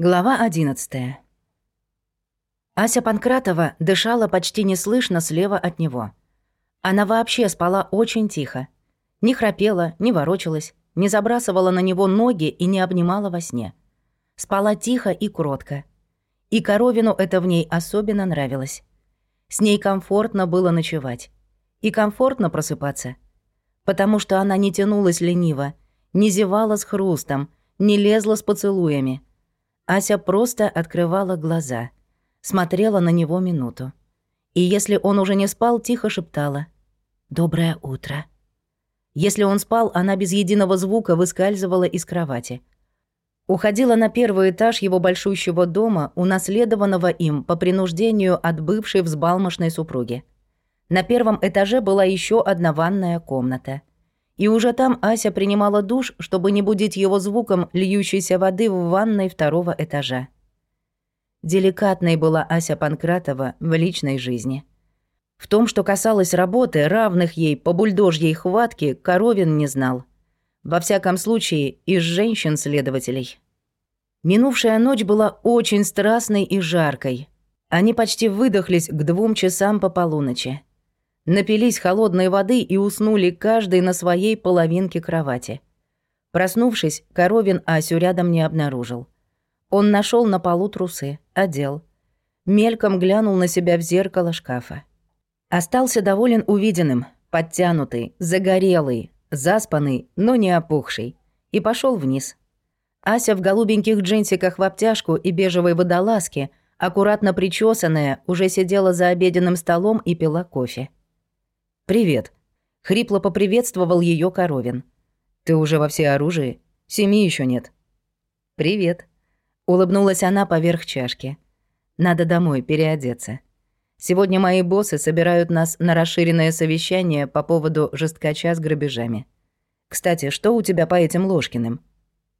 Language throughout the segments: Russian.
Глава 11. Ася Панкратова дышала почти неслышно слева от него. Она вообще спала очень тихо. Не храпела, не ворочалась, не забрасывала на него ноги и не обнимала во сне. Спала тихо и кротко. И Коровину это в ней особенно нравилось. С ней комфортно было ночевать. И комфортно просыпаться. Потому что она не тянулась лениво, не зевала с хрустом, не лезла с поцелуями — Ася просто открывала глаза, смотрела на него минуту. И если он уже не спал, тихо шептала «Доброе утро». Если он спал, она без единого звука выскальзывала из кровати. Уходила на первый этаж его большущего дома, унаследованного им по принуждению от бывшей взбалмошной супруги. На первом этаже была еще одна ванная комната. И уже там Ася принимала душ, чтобы не будить его звуком льющейся воды в ванной второго этажа. Деликатной была Ася Панкратова в личной жизни. В том, что касалось работы, равных ей по бульдожьей хватке, Коровин не знал. Во всяком случае, из женщин-следователей. Минувшая ночь была очень страстной и жаркой. Они почти выдохлись к двум часам по полуночи напились холодной воды и уснули каждый на своей половинке кровати. Проснувшись, Коровин Асю рядом не обнаружил. Он нашел на полу трусы, одел. Мельком глянул на себя в зеркало шкафа. Остался доволен увиденным, подтянутый, загорелый, заспанный, но не опухший, и пошел вниз. Ася в голубеньких джинсиках в обтяжку и бежевой водолазке, аккуратно причесанная, уже сидела за обеденным столом и пила кофе. «Привет», — хрипло поприветствовал ее Коровин. «Ты уже во всеоружии? Семьи еще нет». «Привет», — улыбнулась она поверх чашки. «Надо домой переодеться. Сегодня мои боссы собирают нас на расширенное совещание по поводу жесткача с грабежами. Кстати, что у тебя по этим Ложкиным?»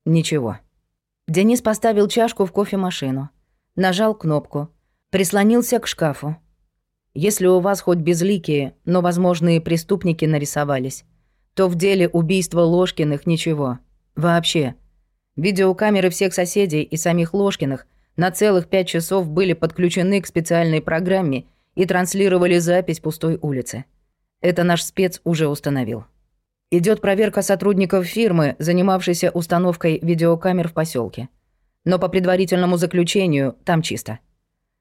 «Ничего». Денис поставил чашку в кофемашину, нажал кнопку, прислонился к шкафу, если у вас хоть безликие, но возможные преступники нарисовались, то в деле убийства Ложкиных ничего. Вообще. Видеокамеры всех соседей и самих Ложкиных на целых пять часов были подключены к специальной программе и транслировали запись пустой улицы. Это наш спец уже установил. Идет проверка сотрудников фирмы, занимавшейся установкой видеокамер в поселке. Но по предварительному заключению там чисто.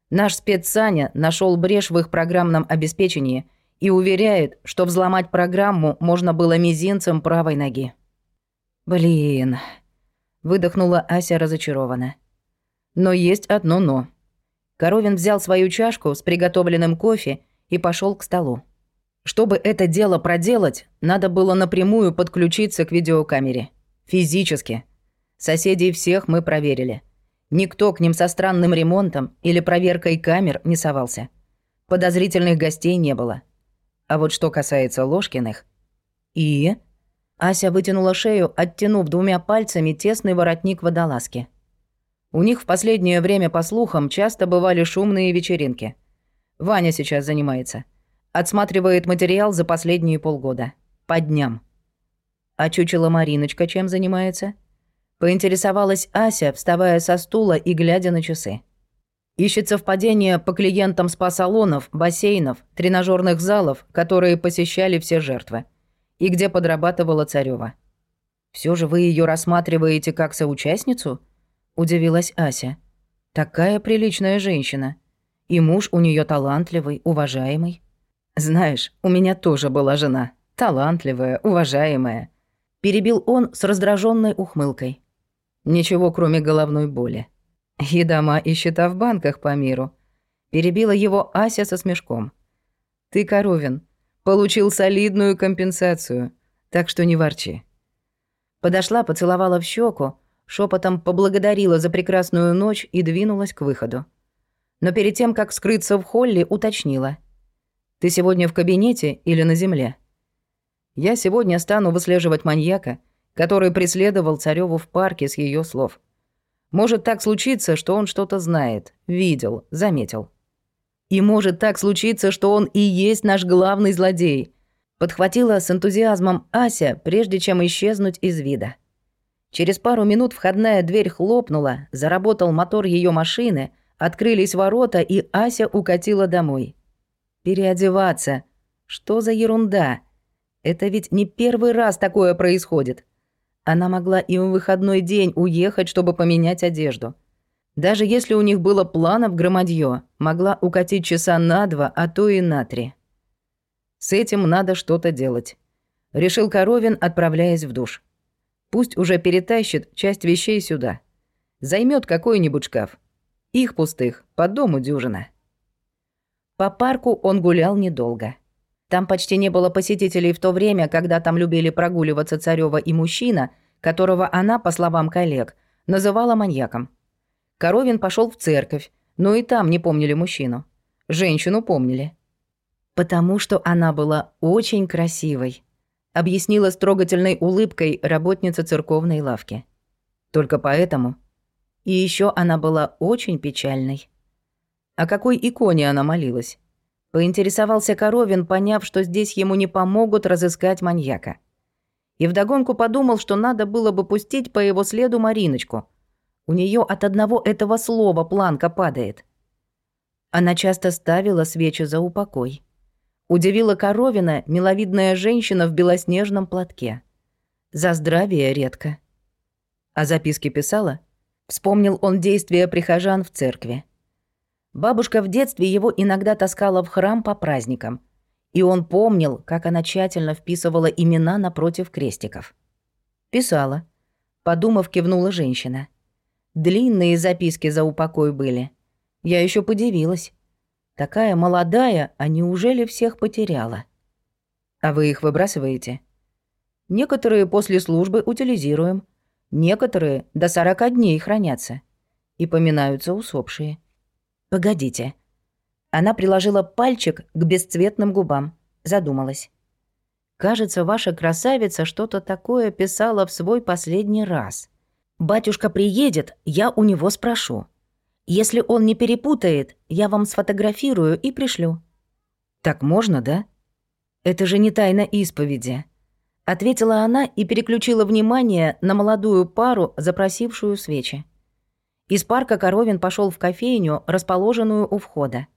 Наш спецсаня нашел брешь в их программном обеспечении и уверяет, что взломать программу можно было мизинцем правой ноги. «Блин», — выдохнула Ася разочарованно. «Но есть одно «но». Коровин взял свою чашку с приготовленным кофе и пошел к столу. Чтобы это дело проделать, надо было напрямую подключиться к видеокамере. Физически. Соседей всех мы проверили. Никто к ним со странным ремонтом или проверкой камер не совался. Подозрительных гостей не было. А вот что касается Ложкиных... И... Ася вытянула шею, оттянув двумя пальцами тесный воротник водолазки. У них в последнее время, по слухам, часто бывали шумные вечеринки. Ваня сейчас занимается. Отсматривает материал за последние полгода. По дням. А чучело Мариночка чем занимается? — Поинтересовалась Ася, вставая со стула и глядя на часы. Ищет совпадение по клиентам спа-салонов, бассейнов, тренажерных залов, которые посещали все жертвы. И где подрабатывала Царева. Все же вы ее рассматриваете как соучастницу?» – удивилась Ася. «Такая приличная женщина. И муж у нее талантливый, уважаемый. Знаешь, у меня тоже была жена. Талантливая, уважаемая». Перебил он с раздраженной ухмылкой. Ничего, кроме головной боли. И дома, и счета в банках по миру. Перебила его Ася со смешком. Ты, Коровин, получил солидную компенсацию, так что не ворчи. Подошла, поцеловала в щеку, шепотом поблагодарила за прекрасную ночь и двинулась к выходу. Но перед тем, как скрыться в холле, уточнила. «Ты сегодня в кабинете или на земле?» «Я сегодня стану выслеживать маньяка который преследовал Цареву в парке с ее слов. Может так случиться, что он что-то знает, видел, заметил. И может так случиться, что он и есть наш главный злодей. Подхватила с энтузиазмом Ася, прежде чем исчезнуть из вида. Через пару минут входная дверь хлопнула, заработал мотор ее машины, открылись ворота, и Ася укатила домой. Переодеваться. Что за ерунда? Это ведь не первый раз такое происходит. Она могла и в выходной день уехать, чтобы поменять одежду. Даже если у них было планов громадье, могла укатить часа на два, а то и на три. С этим надо что-то делать. Решил Коровин, отправляясь в душ. Пусть уже перетащит часть вещей сюда. Займет какой-нибудь шкаф. Их пустых, по дому дюжина. По парку он гулял недолго. Там почти не было посетителей в то время, когда там любили прогуливаться Царёва и мужчина, которого она, по словам коллег, называла маньяком. Коровин пошел в церковь, но и там не помнили мужчину. Женщину помнили. Потому что она была очень красивой, объяснила с трогательной улыбкой работница церковной лавки. Только поэтому. И еще она была очень печальной. О какой иконе она молилась? Поинтересовался Коровин, поняв, что здесь ему не помогут разыскать маньяка. И вдогонку подумал, что надо было бы пустить по его следу Мариночку. У нее от одного этого слова планка падает. Она часто ставила свечи за упокой. Удивила Коровина миловидная женщина в белоснежном платке. За здравие редко. А записки писала? Вспомнил он действия прихожан в церкви. Бабушка в детстве его иногда таскала в храм по праздникам, и он помнил, как она тщательно вписывала имена напротив крестиков. Писала. Подумав, кивнула женщина. Длинные записки за упокой были. Я еще подивилась. Такая молодая, а неужели всех потеряла? А вы их выбрасываете? Некоторые после службы утилизируем. Некоторые до сорока дней хранятся. И поминаются усопшие. «Погодите». Она приложила пальчик к бесцветным губам, задумалась. «Кажется, ваша красавица что-то такое писала в свой последний раз. Батюшка приедет, я у него спрошу. Если он не перепутает, я вам сфотографирую и пришлю». «Так можно, да?» «Это же не тайна исповеди», — ответила она и переключила внимание на молодую пару, запросившую свечи. Из парка Коровин пошел в кофейню, расположенную у входа.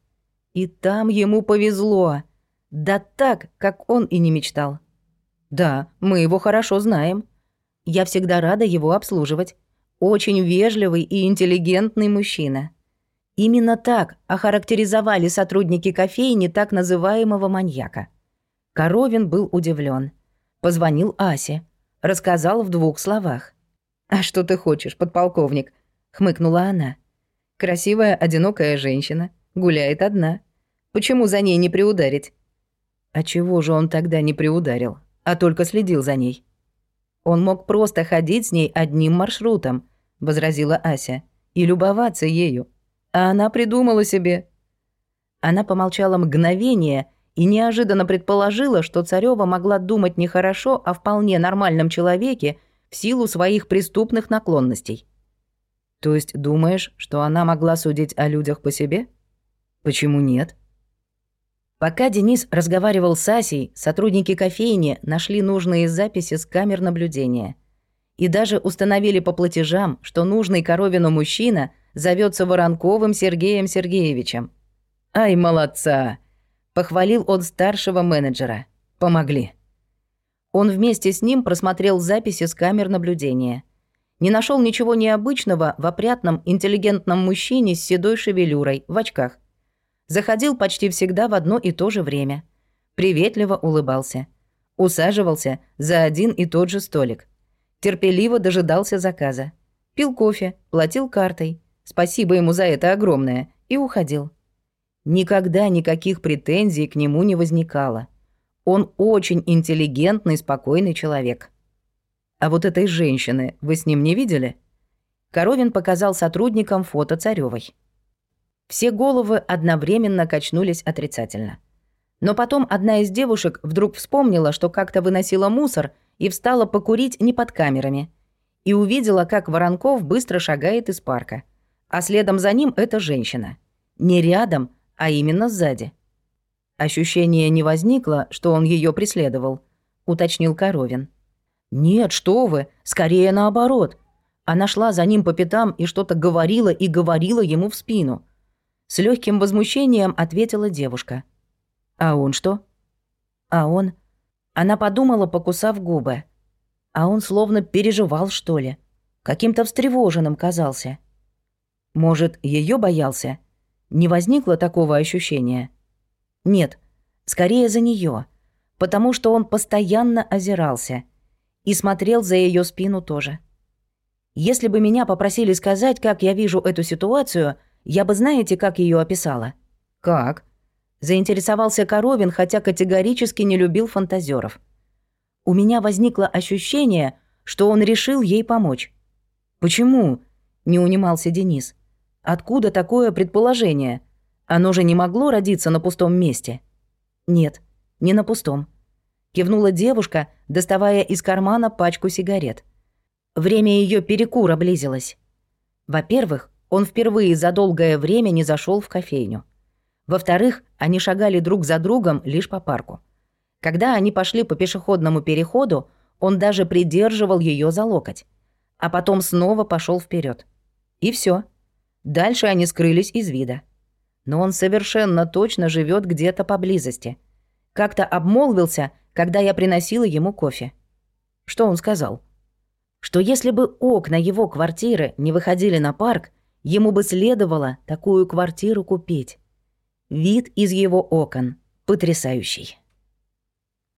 И там ему повезло. Да так, как он и не мечтал. Да, мы его хорошо знаем. Я всегда рада его обслуживать. Очень вежливый и интеллигентный мужчина. Именно так охарактеризовали сотрудники кофейни так называемого маньяка. Коровин был удивлен. Позвонил Асе. Рассказал в двух словах. «А что ты хочешь, подполковник? — хмыкнула она. «Красивая, одинокая женщина. Гуляет одна. Почему за ней не приударить?» «А чего же он тогда не приударил, а только следил за ней?» «Он мог просто ходить с ней одним маршрутом», — возразила Ася, «и любоваться ею. А она придумала себе». Она помолчала мгновение и неожиданно предположила, что Царёва могла думать не хорошо о вполне нормальном человеке в силу своих преступных наклонностей. То есть думаешь, что она могла судить о людях по себе? Почему нет? Пока Денис разговаривал с Асей, сотрудники кофейни нашли нужные записи с камер наблюдения. И даже установили по платежам, что нужный Коровину мужчина зовется Воронковым Сергеем Сергеевичем. «Ай, молодца!» — похвалил он старшего менеджера. «Помогли». Он вместе с ним просмотрел записи с камер наблюдения — не нашел ничего необычного в опрятном, интеллигентном мужчине с седой шевелюрой, в очках. Заходил почти всегда в одно и то же время. Приветливо улыбался. Усаживался за один и тот же столик. Терпеливо дожидался заказа. Пил кофе, платил картой. Спасибо ему за это огромное. И уходил. Никогда никаких претензий к нему не возникало. Он очень интеллигентный, спокойный человек. А вот этой женщины вы с ним не видели? Коровин показал сотрудникам фото Царёвой. Все головы одновременно качнулись отрицательно. Но потом одна из девушек вдруг вспомнила, что как-то выносила мусор и встала покурить не под камерами. И увидела, как Воронков быстро шагает из парка. А следом за ним эта женщина. Не рядом, а именно сзади. Ощущение не возникло, что он ее преследовал, уточнил Коровин. Нет, что вы, скорее наоборот. Она шла за ним по пятам и что-то говорила и говорила ему в спину. С легким возмущением ответила девушка. А он что? А он... Она подумала, покусав губы. А он словно переживал, что ли. Каким-то встревоженным казался. Может, ее боялся? Не возникло такого ощущения? Нет, скорее за нее, потому что он постоянно озирался и смотрел за ее спину тоже. Если бы меня попросили сказать, как я вижу эту ситуацию, я бы знаете, как ее описала? Как? Заинтересовался Коровин, хотя категорически не любил фантазеров. У меня возникло ощущение, что он решил ей помочь. «Почему?» — не унимался Денис. «Откуда такое предположение? Оно же не могло родиться на пустом месте». «Нет, не на пустом», — кивнула девушка, доставая из кармана пачку сигарет. Время ее перекура близилось. Во-первых, он впервые за долгое время не зашел в кофейню. Во-вторых, они шагали друг за другом лишь по парку. Когда они пошли по пешеходному переходу, он даже придерживал ее за локоть. А потом снова пошел вперед. И все. Дальше они скрылись из вида. Но он совершенно точно живет где-то поблизости. Как-то обмолвился, когда я приносила ему кофе. Что он сказал? Что если бы окна его квартиры не выходили на парк, ему бы следовало такую квартиру купить. Вид из его окон потрясающий.